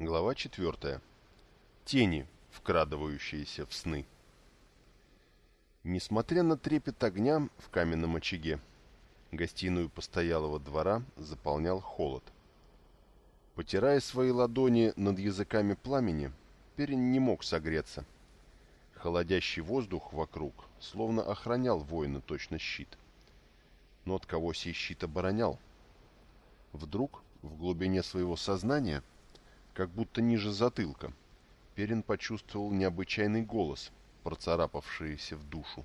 Глава 4. Тени, вкрадывающиеся в сны. Несмотря на трепет огня в каменном очаге, гостиную постоялого двора заполнял холод. Потирая свои ладони над языками пламени, Перин не мог согреться. Холодящий воздух вокруг словно охранял воина точно щит. Но от кого сей щит оборонял? Вдруг, в глубине своего сознания, как будто ниже затылка, Перин почувствовал необычайный голос, процарапавшийся в душу.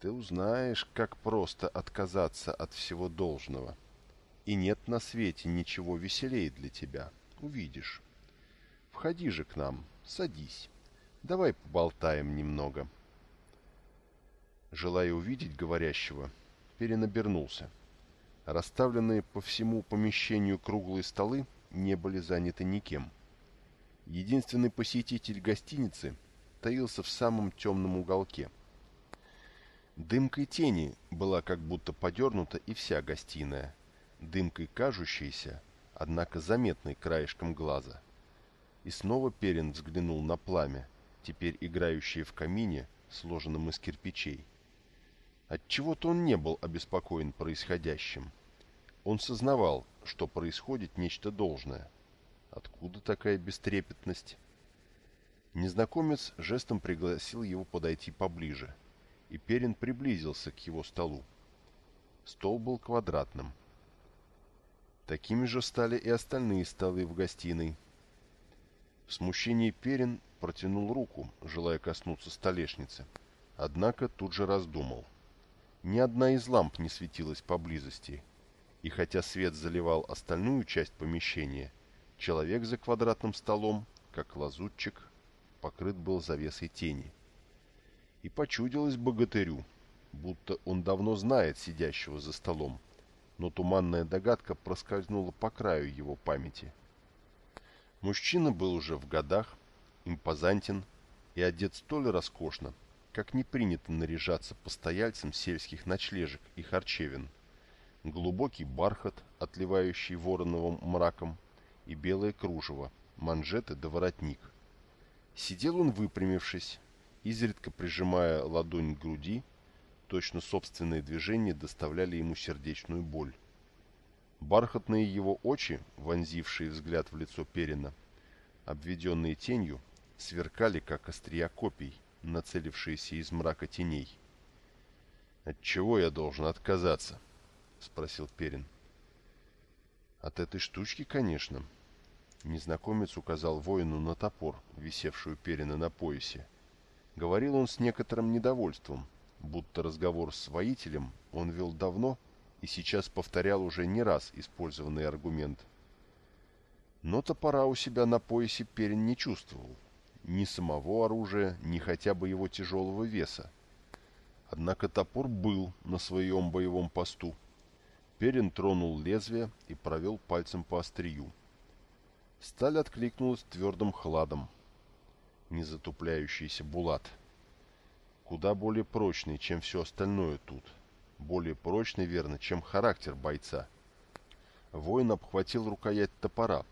«Ты узнаешь, как просто отказаться от всего должного. И нет на свете ничего веселее для тебя. Увидишь. Входи же к нам, садись. Давай поболтаем немного». Желая увидеть говорящего, Перин обернулся. Расставленные по всему помещению круглые столы не были заняты никем. Единственный посетитель гостиницы таился в самом темном уголке. Дымкой тени была как будто подернута и вся гостиная, дымкой кажущейся, однако заметной краешком глаза. И снова Перин взглянул на пламя, теперь играющее в камине, сложенном из кирпичей. Отчего-то он не был обеспокоен происходящим. Он сознавал, что происходит нечто должное. Откуда такая бестрепетность? Незнакомец жестом пригласил его подойти поближе, и Перин приблизился к его столу. Стол был квадратным. Такими же стали и остальные столы в гостиной. В смущении Перин протянул руку, желая коснуться столешницы, однако тут же раздумал. Ни одна из ламп не светилась поблизости, и хотя свет заливал остальную часть помещения, человек за квадратным столом, как лазутчик, покрыт был завесой тени. И почудилось богатырю, будто он давно знает сидящего за столом, но туманная догадка проскользнула по краю его памяти. Мужчина был уже в годах, импозантен и одет столь роскошно, как не принято наряжаться постояльцам сельских ночлежек и харчевин – глубокий бархат, отливающий вороновым мраком, и белое кружево, манжеты да воротник. Сидел он выпрямившись, изредка прижимая ладонь к груди, точно собственные движения доставляли ему сердечную боль. Бархатные его очи, вонзившие взгляд в лицо Перина, обведенные тенью, сверкали, как острия копий, нацелившиеся из мрака теней. «От чего я должен отказаться?» — спросил Перин. «От этой штучки, конечно». Незнакомец указал воину на топор, висевшую Перина на поясе. Говорил он с некоторым недовольством, будто разговор с воителем он вел давно и сейчас повторял уже не раз использованный аргумент. Но топора у себя на поясе Перин не чувствовал. Ни самого оружия, ни хотя бы его тяжелого веса. Однако топор был на своем боевом посту Перин тронул лезвие и провел пальцем по острию. Сталь откликнулась твердым хладом. Незатупляющийся булат. Куда более прочный, чем все остальное тут. Более прочный, верно, чем характер бойца. Воин обхватил рукоять топора,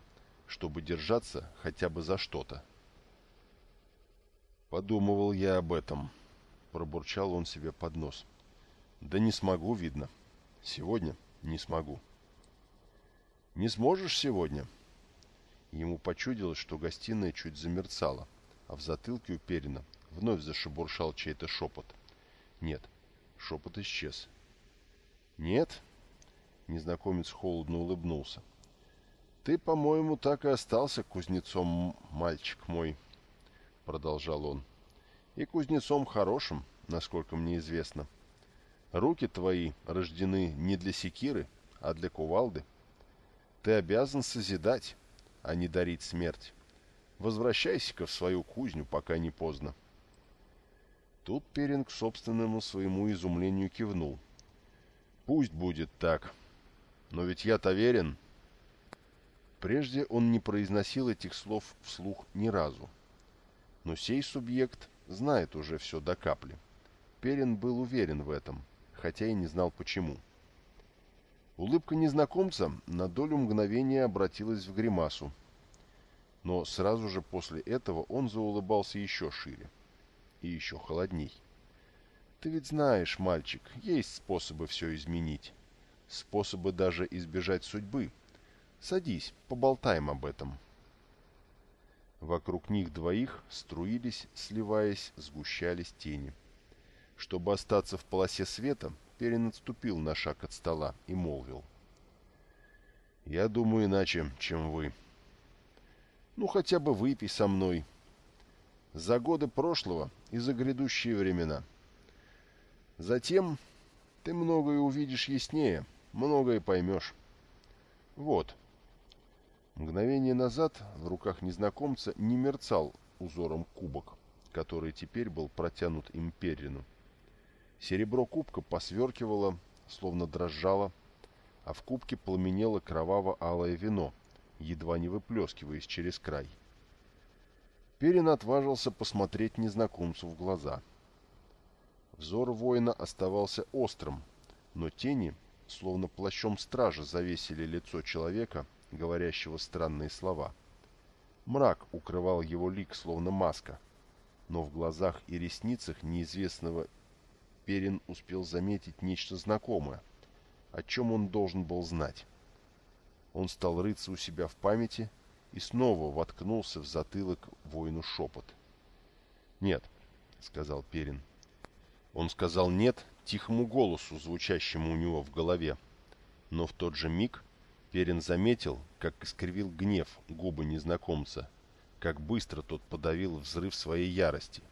чтобы держаться хотя бы за что-то. «Подумывал я об этом», — пробурчал он себе под нос. «Да не смогу, видно. Сегодня не смогу. Не сможешь сегодня? Ему почудилось, что гостиная чуть замерцала, а в затылке уперенно вновь зашебуршал чей-то шепот. Нет, шепот исчез. Нет? Незнакомец холодно улыбнулся. Ты, по-моему, так и остался кузнецом, мальчик мой, продолжал он. И кузнецом хорошим, насколько мне известно. — Руки твои рождены не для секиры, а для кувалды. Ты обязан созидать, а не дарить смерть. Возвращайся-ка в свою кузню, пока не поздно. Тут Перинг к собственному своему изумлению кивнул. Пусть будет так. Но ведь я-то верен. Прежде он не произносил этих слов вслух ни разу. Но сей субъект знает уже все до капли. Перин был уверен в этом хотя и не знал почему. Улыбка незнакомца на долю мгновения обратилась в гримасу. Но сразу же после этого он заулыбался еще шире и еще холодней. «Ты ведь знаешь, мальчик, есть способы все изменить. Способы даже избежать судьбы. Садись, поболтаем об этом». Вокруг них двоих струились, сливаясь, сгущались тени. Чтобы остаться в полосе света, Перин отступил на шаг от стола и молвил. «Я думаю иначе, чем вы. Ну, хотя бы выпей со мной. За годы прошлого и за грядущие времена. Затем ты многое увидишь яснее, многое поймешь. Вот». Мгновение назад в руках незнакомца не мерцал узором кубок, который теперь был протянут им Перрину. Серебро кубка посверкивало, словно дрожало, а в кубке пламенело кроваво-алое вино, едва не выплескиваясь через край. Перин отважился посмотреть незнакомцу в глаза. Взор воина оставался острым, но тени, словно плащом стража, завесили лицо человека, говорящего странные слова. Мрак укрывал его лик, словно маска, но в глазах и ресницах неизвестного Перин успел заметить нечто знакомое, о чем он должен был знать. Он стал рыться у себя в памяти и снова воткнулся в затылок воину шепот. «Нет», — сказал Перин. Он сказал «нет» тихому голосу, звучащему у него в голове. Но в тот же миг Перин заметил, как искривил гнев губы незнакомца, как быстро тот подавил взрыв своей ярости —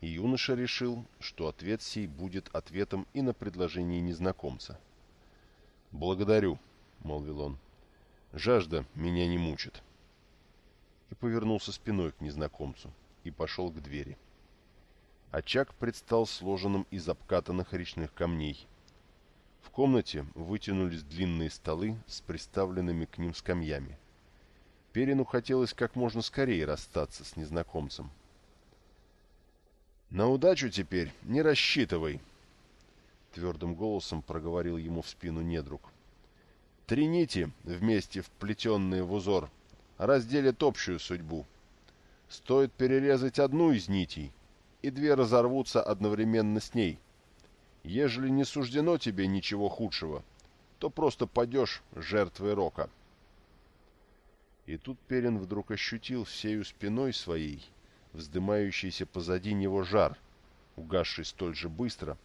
и юноша решил, что ответ сей будет ответом и на предложение незнакомца. «Благодарю», — молвил он. «Жажда меня не мучит». И повернулся спиной к незнакомцу и пошел к двери. Очаг предстал сложенным из обкатанных речных камней. В комнате вытянулись длинные столы с приставленными к ним скамьями. Перину хотелось как можно скорее расстаться с незнакомцем. «На удачу теперь не рассчитывай», — твердым голосом проговорил ему в спину недруг. «Три нити, вместе вплетенные в узор, разделят общую судьбу. Стоит перерезать одну из нитей, и две разорвутся одновременно с ней. Ежели не суждено тебе ничего худшего, то просто падешь жертвой рока». И тут Перин вдруг ощутил всею спиной своей — вздымающийся позади него жар, угасший столь же быстро,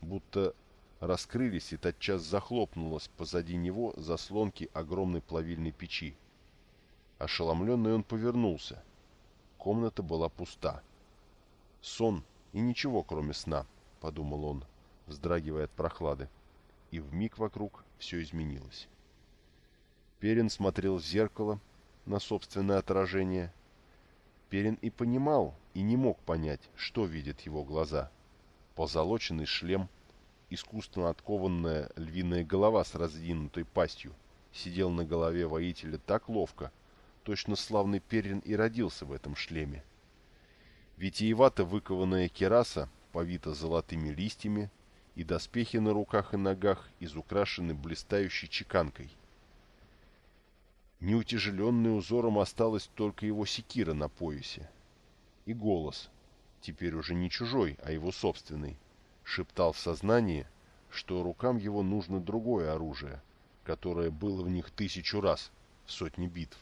будто раскрылись и тотчас захлопнулась позади него заслонки огромной плавильной печи. Ошеломленный он повернулся. Комната была пуста. «Сон и ничего, кроме сна», — подумал он, вздрагивая от прохлады. И вмиг вокруг все изменилось. Перин смотрел в зеркало на собственное отражение — Перин и понимал, и не мог понять, что видят его глаза. Позолоченный шлем, искусственно откованная львиная голова с раздвинутой пастью, сидел на голове воителя так ловко, точно славный Перин и родился в этом шлеме. Витиевато выкованная кераса повита золотыми листьями, и доспехи на руках и ногах изукрашены блистающей чеканкой – Неутяжеленный узором осталась только его секира на поясе. И голос, теперь уже не чужой, а его собственный, шептал в сознании, что рукам его нужно другое оружие, которое было в них тысячу раз, в сотни битв.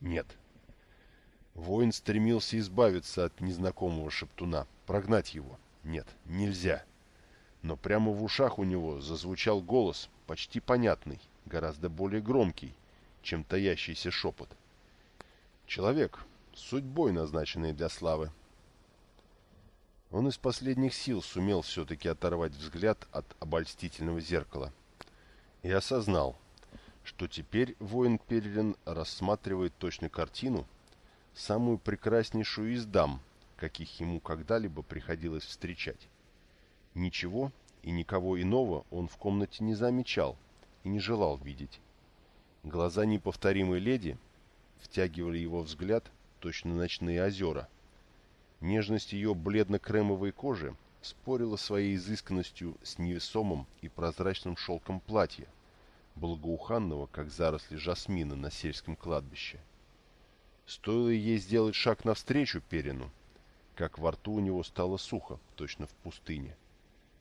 Нет. Воин стремился избавиться от незнакомого шептуна, прогнать его. Нет, нельзя. Но прямо в ушах у него зазвучал голос, почти понятный, гораздо более громкий, чем таящийся шепот. Человек, судьбой назначенный для славы. Он из последних сил сумел все-таки оторвать взгляд от обольстительного зеркала и осознал, что теперь воин Перелин рассматривает точно картину, самую прекраснейшую из дам, каких ему когда-либо приходилось встречать. Ничего и никого иного он в комнате не замечал и не желал видеть. Глаза неповторимой леди втягивали его взгляд, точно ночные озера. Нежность ее бледно-кремовой кожи спорила своей изысканностью с невесомым и прозрачным шелком платья, благоуханного, как заросли жасмина на сельском кладбище. Стоило ей сделать шаг навстречу Перину, как во рту у него стало сухо, точно в пустыне.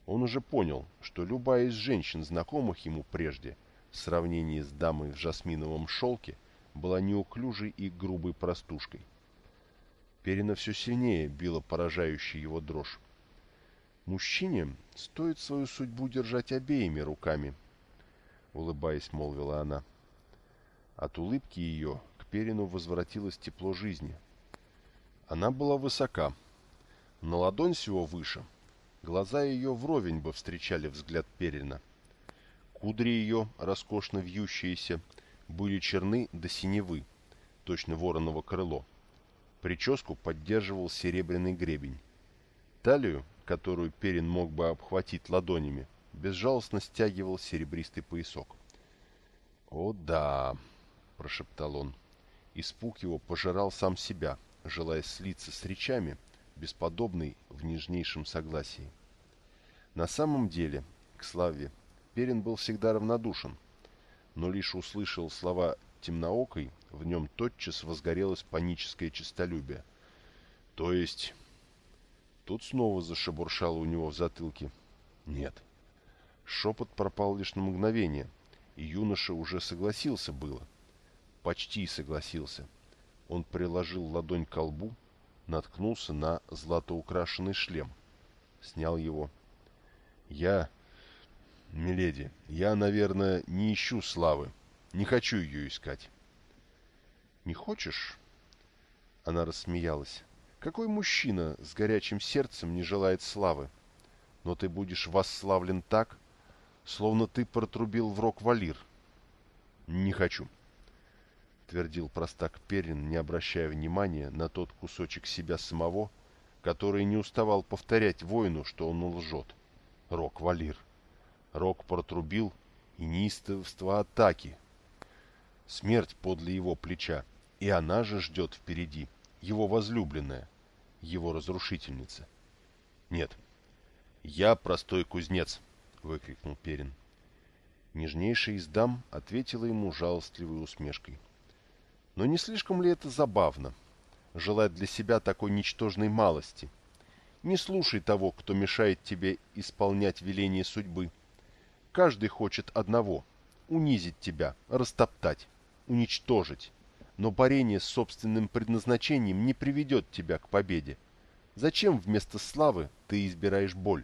Он уже понял, что любая из женщин, знакомых ему прежде, в сравнении с дамой в жасминовом шелке, была неуклюжей и грубой простушкой. Перина все сильнее била поражающая его дрожь. «Мужчине стоит свою судьбу держать обеими руками», — улыбаясь, молвила она. От улыбки ее к Перину возвратилось тепло жизни. Она была высока, на ладонь всего выше. Глаза ее вровень бы встречали взгляд Перина. Кудри ее, роскошно вьющиеся, были черны до синевы, точно вороново крыло. Прическу поддерживал серебряный гребень. Талию, которую Перин мог бы обхватить ладонями, безжалостно стягивал серебристый поясок. «О да!» — прошептал он. Испуг его пожирал сам себя, желая слиться с речами, бесподобный в нежнейшем согласии. На самом деле, к славе, Перин был всегда равнодушен, но лишь услышал слова темноокой, в нем тотчас возгорелось паническое честолюбие. То есть... Тут снова зашебуршало у него в затылке. Нет. Шепот пропал лишь на мгновение, и юноша уже согласился было. Почти согласился. Он приложил ладонь к колбу, наткнулся на златоукрашенный шлем. Снял его. «Я, миледи, я, наверное, не ищу славы. Не хочу ее искать». «Не хочешь?» Она рассмеялась. «Какой мужчина с горячим сердцем не желает славы? Но ты будешь восславлен так, словно ты протрубил в рог валир». «Не хочу», — твердил простак Перин, не обращая внимания на тот кусочек себя самого, который не уставал повторять воину, что он лжет. Рок Валир. Рок протрубил, и неистовство атаки. Смерть подле его плеча, и она же ждет впереди, его возлюбленная, его разрушительница. Нет, я простой кузнец, выкрикнул Перин. Нежнейший из дам ответила ему жалостливой усмешкой. Но не слишком ли это забавно, желать для себя такой ничтожной малости — не слушай того, кто мешает тебе исполнять веление судьбы. Каждый хочет одного — унизить тебя, растоптать, уничтожить. Но борение с собственным предназначением не приведет тебя к победе. Зачем вместо славы ты избираешь боль?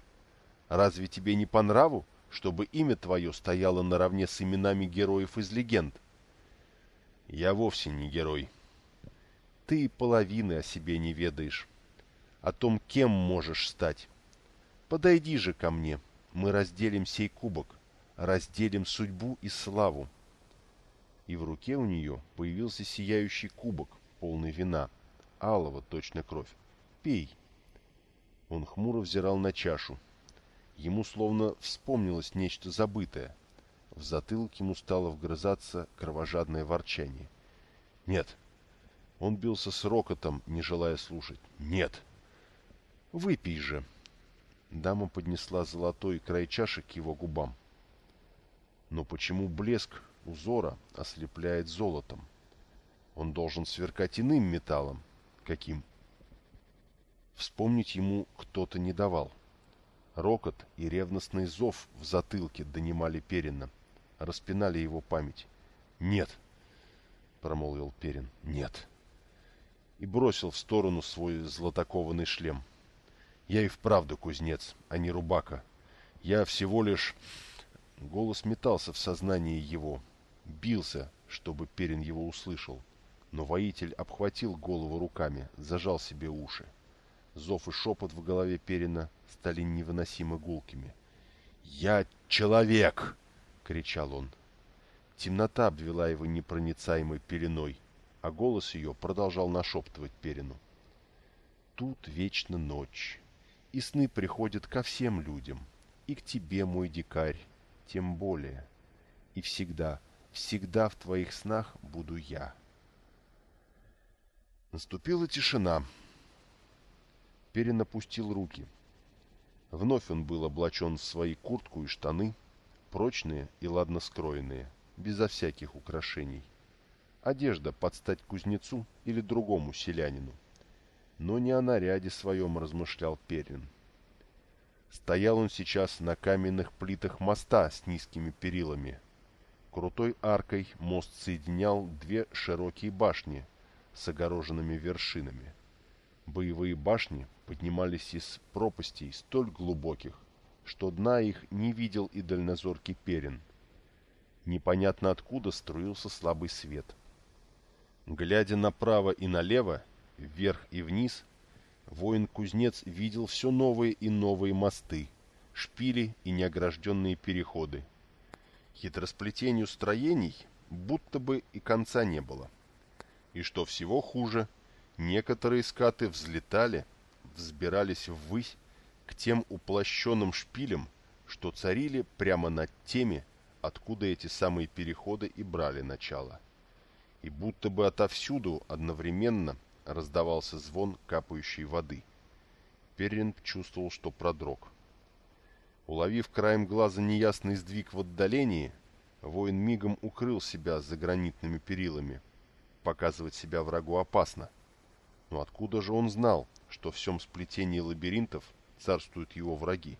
Разве тебе не по нраву, чтобы имя твое стояло наравне с именами героев из легенд? Я вовсе не герой. Ты половины о себе не ведаешь о том, кем можешь стать. Подойди же ко мне, мы разделим сей кубок, разделим судьбу и славу. И в руке у нее появился сияющий кубок, полный вина, алого точно кровь. Пей. Он хмуро взирал на чашу. Ему словно вспомнилось нечто забытое. В затылке ему стало вгрызаться кровожадное ворчание. «Нет!» Он бился с рокотом, не желая слушать. «Нет!» Выпей же. Дама поднесла золотой край чаши к его губам. Но почему блеск узора ослепляет золотом? Он должен сверкать иным металлом. Каким? Вспомнить ему кто-то не давал. Рокот и ревностный зов в затылке донимали Перина, распинали его память. «Нет!» — промолвил Перин. «Нет!» И бросил в сторону свой златокованный шлем. Я и вправду кузнец, а не рубака. Я всего лишь... Голос метался в сознании его. Бился, чтобы Перин его услышал. Но воитель обхватил голову руками, зажал себе уши. Зов и шепот в голове Перина стали невыносимо гулкими. «Я человек!» — кричал он. Темнота обвела его непроницаемой пеленой, а голос ее продолжал нашептывать Перину. «Тут вечно ночь, и сны приходят ко всем людям, и к тебе, мой дикарь, тем более. И всегда, всегда в твоих снах буду я. Наступила тишина. Перин опустил руки. Вновь он был облачен в свои куртку и штаны, прочные и ладно скроенные, безо всяких украшений. Одежда под стать кузнецу или другому селянину. Но не о наряде своем размышлял Перин. Стоял он сейчас на каменных плитах моста с низкими перилами. Крутой аркой мост соединял две широкие башни с огороженными вершинами. Боевые башни поднимались из пропастей столь глубоких, что дна их не видел и дальнозоркий Перин. Непонятно откуда струился слабый свет. Глядя направо и налево, вверх и вниз, воин-кузнец видел все новые и новые мосты, шпили и неогражденные переходы. Хитросплетению строений будто бы и конца не было. И что всего хуже, некоторые скаты взлетали, взбирались ввысь к тем уплощенным шпилям, что царили прямо над теми, откуда эти самые переходы и брали начало. И будто бы отовсюду одновременно раздавался звон капающей воды. Перрин чувствовал, что продрог. Уловив краем глаза неясный сдвиг в отдалении, воин мигом укрыл себя за гранитными перилами. Показывать себя врагу опасно. Но откуда же он знал, что в всем сплетении лабиринтов царствуют его враги?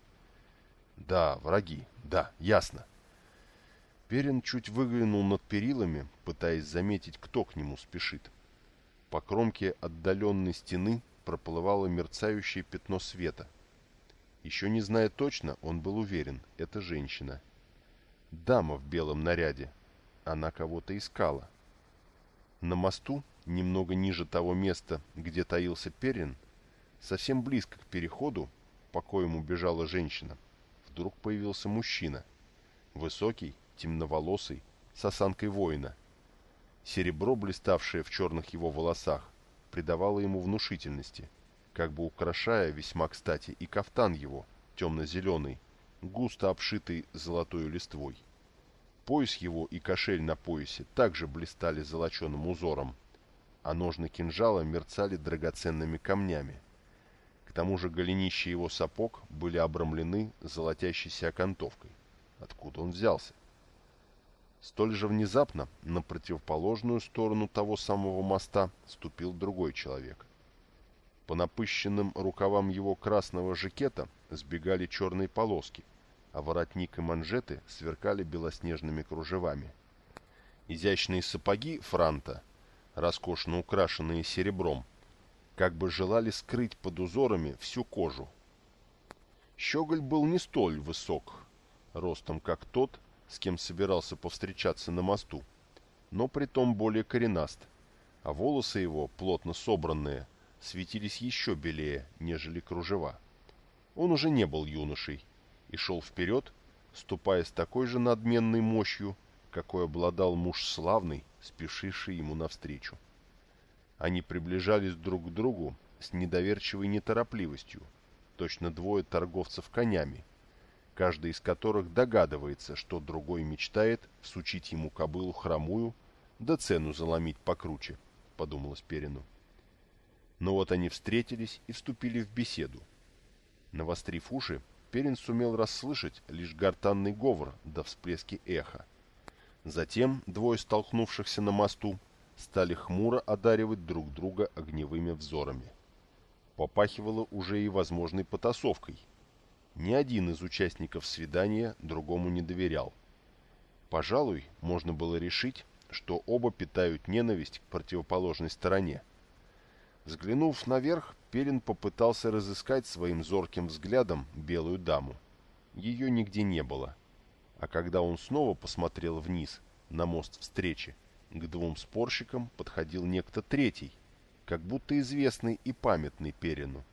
Да, враги, да, ясно. Перин чуть выглянул над перилами, пытаясь заметить, кто к нему спешит. По кромке отдаленной стены проплывало мерцающее пятно света. Еще не зная точно, он был уверен, это женщина. Дама в белом наряде. Она кого-то искала. На мосту, немного ниже того места, где таился Перин, совсем близко к переходу, по коему бежала женщина, вдруг появился мужчина. Высокий, темноволосый, с осанкой воина. Серебро, блиставшее в черных его волосах, придавало ему внушительности, как бы украшая весьма кстати и кафтан его, темно-зеленый, густо обшитый золотой листвой. Пояс его и кошель на поясе также блистали золоченым узором, а ножны кинжала мерцали драгоценными камнями. К тому же голенища его сапог были обрамлены золотящейся окантовкой. Откуда он взялся? Столь же внезапно на противоположную сторону того самого моста ступил другой человек. По напыщенным рукавам его красного жакета сбегали черные полоски, а воротник и манжеты сверкали белоснежными кружевами. Изящные сапоги франта, роскошно украшенные серебром, как бы желали скрыть под узорами всю кожу. Щеголь был не столь высок, ростом как тот, с кем собирался повстречаться на мосту, но притом более коренаст, а волосы его, плотно собранные, светились еще белее, нежели кружева. Он уже не был юношей и шел вперед, ступая с такой же надменной мощью, какой обладал муж славный, спешивший ему навстречу. Они приближались друг к другу с недоверчивой неторопливостью, точно двое торговцев конями, каждый из которых догадывается, что другой мечтает всучить ему кобылу хромую, да цену заломить покруче, подумалось Перину. Но вот они встретились и вступили в беседу. Навострив уши, Перин сумел расслышать лишь гортанный говор до всплески эха. Затем двое столкнувшихся на мосту стали хмуро одаривать друг друга огневыми взорами. Попахивало уже и возможной потасовкой – ни один из участников свидания другому не доверял. Пожалуй, можно было решить, что оба питают ненависть к противоположной стороне. Взглянув наверх, Перин попытался разыскать своим зорким взглядом белую даму. Ее нигде не было. А когда он снова посмотрел вниз, на мост встречи, к двум спорщикам подходил некто третий, как будто известный и памятный Перину.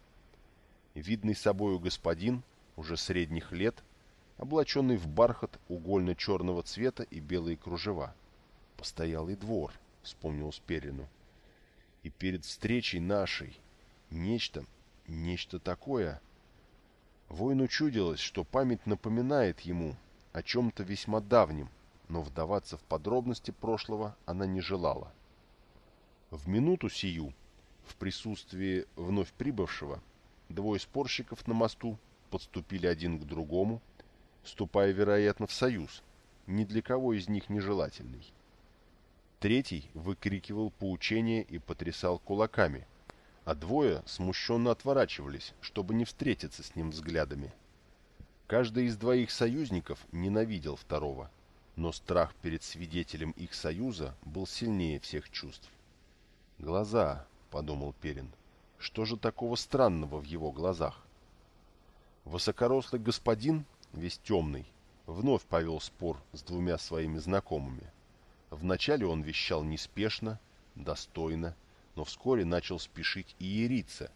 Видный собою господин уже средних лет, облаченный в бархат угольно-черного цвета и белые кружева. «Постоялый двор», — вспомнил Сперину. «И перед встречей нашей нечто, нечто такое...» Воину чудилось, что память напоминает ему о чем-то весьма давнем, но вдаваться в подробности прошлого она не желала. В минуту сию, в присутствии вновь прибывшего, двое спорщиков на мосту подступили один к другому, вступая, вероятно, в союз, ни для кого из них нежелательный. Третий выкрикивал поучения и потрясал кулаками, а двое смущенно отворачивались, чтобы не встретиться с ним взглядами. Каждый из двоих союзников ненавидел второго, но страх перед свидетелем их союза был сильнее всех чувств. «Глаза», — подумал Перин, — «что же такого странного в его глазах?» Высокорослый господин, весь темный, вновь повел спор с двумя своими знакомыми. Вначале он вещал неспешно, достойно, но вскоре начал спешить и яриться.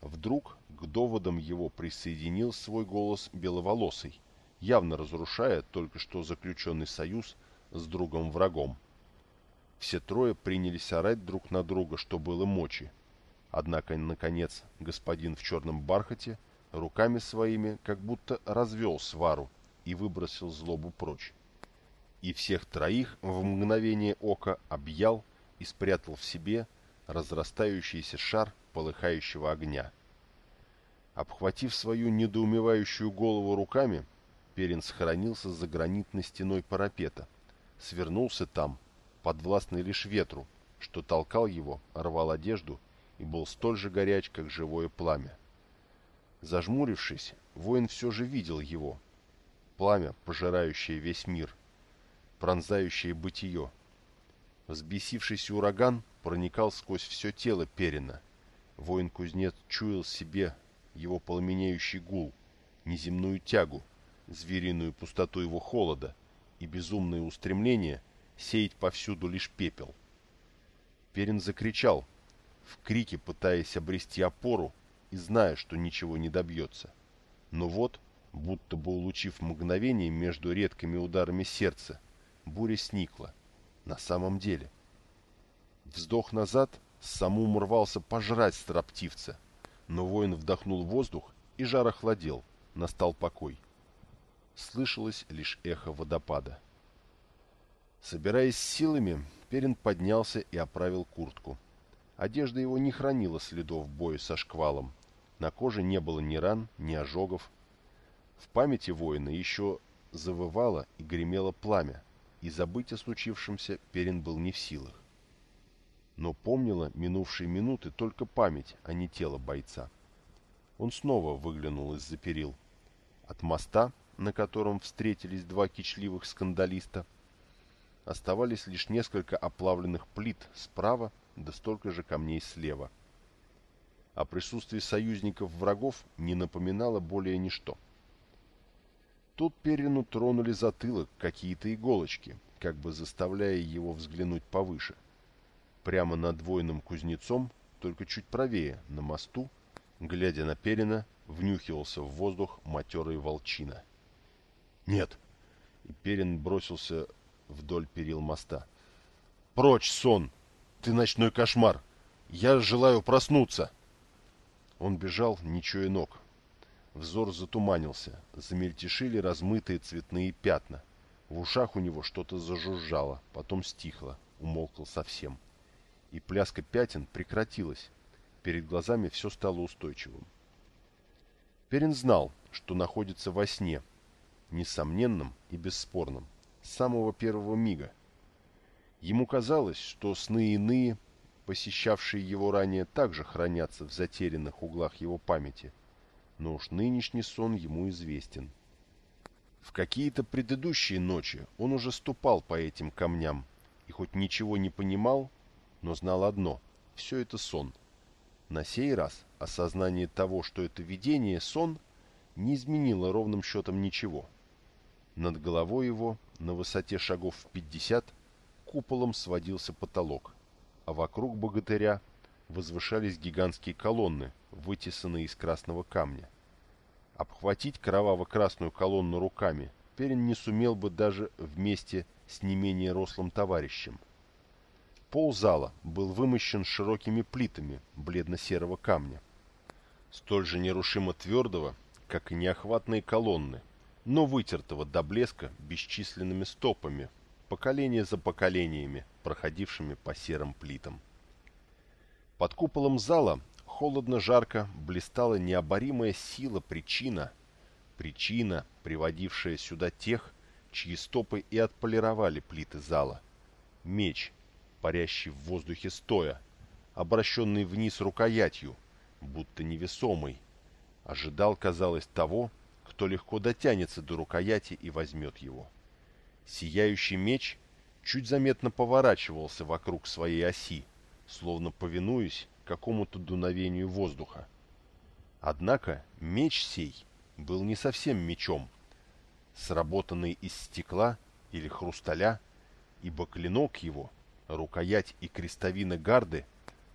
Вдруг к доводам его присоединил свой голос беловолосый, явно разрушая только что заключенный союз с другом-врагом. Все трое принялись орать друг на друга, что было мочи. Однако, наконец, господин в черном бархате руками своими как будто развел свару и выбросил злобу прочь. И всех троих в мгновение ока объял и спрятал в себе разрастающийся шар полыхающего огня. Обхватив свою недоумевающую голову руками, Перин схоронился за гранитной стеной парапета, свернулся там, подвластный лишь ветру, что толкал его, рвал одежду и был столь же горяч, как живое пламя. Зажмурившись, воин все же видел его, пламя, пожирающее весь мир, пронзающее бытие. Взбесившийся ураган проникал сквозь все тело Перина. Воин-кузнец чуял себе его пламенеющий гул, неземную тягу, звериную пустоту его холода и безумное устремление сеять повсюду лишь пепел. Перин закричал, в крике пытаясь обрести опору и зная, что ничего не добьется. Но вот Будто бы улучив мгновение между редкими ударами сердца, буря сникла. На самом деле. Вздох назад, самум рвался пожрать строптивца, но воин вдохнул воздух, и жар охладел, настал покой. Слышалось лишь эхо водопада. Собираясь силами, Перин поднялся и оправил куртку. Одежда его не хранила следов боя со шквалом. На коже не было ни ран, ни ожогов, в памяти воина еще завывало и гремело пламя, и забыть о случившемся Перин был не в силах. Но помнила минувшие минуты только память, а не тело бойца. Он снова выглянул из-за перил. От моста, на котором встретились два кичливых скандалиста, оставались лишь несколько оплавленных плит справа, да столько же камней слева. О присутствии союзников врагов не напоминало более ничто. Тут Перину тронули затылок какие-то иголочки, как бы заставляя его взглянуть повыше. Прямо над воином кузнецом, только чуть правее, на мосту, глядя на Перина, внюхивался в воздух матерый волчина. «Нет!» И Перин бросился вдоль перил моста. «Прочь, сон! Ты ночной кошмар! Я желаю проснуться!» Он бежал, не чуя ног, Взор затуманился, замельтешили размытые цветные пятна. В ушах у него что-то зажужжало, потом стихло, умолкл совсем. И пляска пятен прекратилась. Перед глазами все стало устойчивым. Перин знал, что находится во сне, несомненном и бесспорном, с самого первого мига. Ему казалось, что сны иные, посещавшие его ранее, также хранятся в затерянных углах его памяти – но уж нынешний сон ему известен. В какие-то предыдущие ночи он уже ступал по этим камням и хоть ничего не понимал, но знал одно – все это сон. На сей раз осознание того, что это видение – сон, не изменило ровным счетом ничего. Над головой его, на высоте шагов в пятьдесят, куполом сводился потолок, а вокруг богатыря возвышались гигантские колонны, вытесанные из красного камня. Обхватить кроваво-красную колонну руками Перин не сумел бы даже вместе с не менее рослым товарищем. Пол зала был вымощен широкими плитами бледно-серого камня, столь же нерушимо твердого, как и неохватные колонны, но вытертого до блеска бесчисленными стопами, поколение за поколениями, проходившими по серым плитам. Под куполом зала холодно-жарко блистала необоримая сила причина, причина, приводившая сюда тех, чьи стопы и отполировали плиты зала. Меч, парящий в воздухе стоя, обращенный вниз рукоятью, будто невесомый, ожидал, казалось, того, кто легко дотянется до рукояти и возьмет его. Сияющий меч чуть заметно поворачивался вокруг своей оси, словно повинуясь какому-то дуновению воздуха. Однако меч сей был не совсем мечом, сработанный из стекла или хрусталя, ибо клинок его, рукоять и крестовина гарды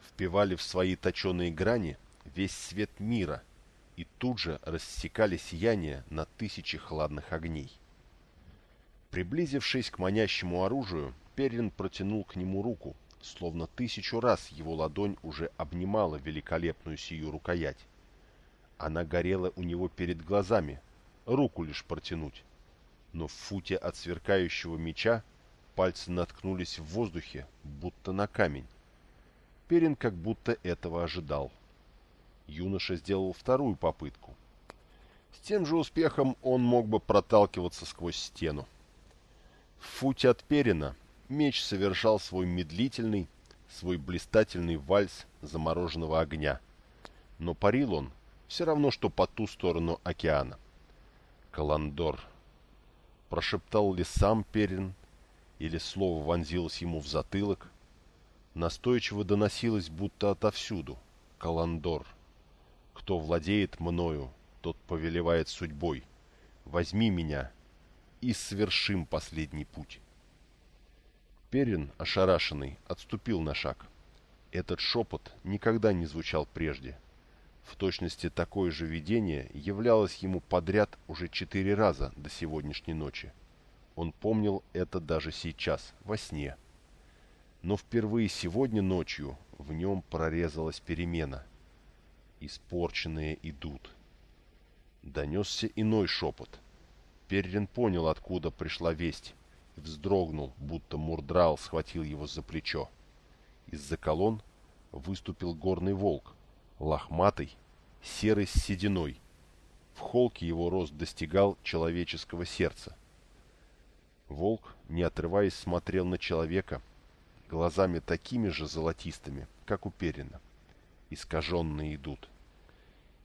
впивали в свои точеные грани весь свет мира — и тут же рассекали сияние на тысячи хладных огней. Приблизившись к манящему оружию, Перин протянул к нему руку, словно тысячу раз его ладонь уже обнимала великолепную сию рукоять. Она горела у него перед глазами, руку лишь протянуть. Но в футе от сверкающего меча пальцы наткнулись в воздухе, будто на камень. Перин как будто этого ожидал. — юноша сделал вторую попытку. С тем же успехом он мог бы проталкиваться сквозь стену. В футе от Перина меч совершал свой медлительный, свой блистательный вальс замороженного огня. Но парил он все равно, что по ту сторону океана. Каландор. Прошептал ли сам Перин, или слово вонзилось ему в затылок, настойчиво доносилось будто отовсюду. Каландор. Кто владеет мною, тот повелевает судьбой. Возьми меня и совершим последний путь. Перин, ошарашенный, отступил на шаг. Этот шепот никогда не звучал прежде. В точности такое же видение являлось ему подряд уже четыре раза до сегодняшней ночи. Он помнил это даже сейчас, во сне. Но впервые сегодня ночью в нем прорезалась перемена – испорченные идут. Донесся иной шепот. Перрин понял, откуда пришла весть, и вздрогнул, будто Мурдрал схватил его за плечо. Из-за колонн выступил горный волк, лохматый, серый с сединой. В холке его рост достигал человеческого сердца. Волк, не отрываясь, смотрел на человека, глазами такими же золотистыми, как у Перина. Искаженные идут.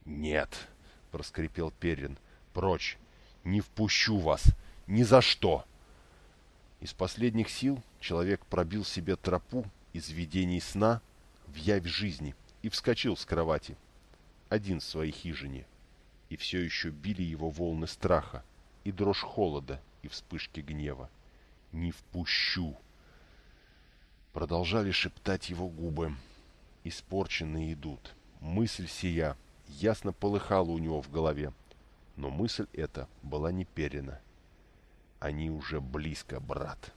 «Нет», — проскрипел Перин, — «прочь! Не впущу вас! Ни за что!» Из последних сил человек пробил себе тропу из видений сна в явь жизни и вскочил с кровати, один в своей хижине, и все еще били его волны страха, и дрожь холода, и вспышки гнева. «Не впущу!» Продолжали шептать его губы. Испорченные идут. Мысль сия — ясно полыхало у него в голове. Но мысль эта была не перена. Они уже близко, брат.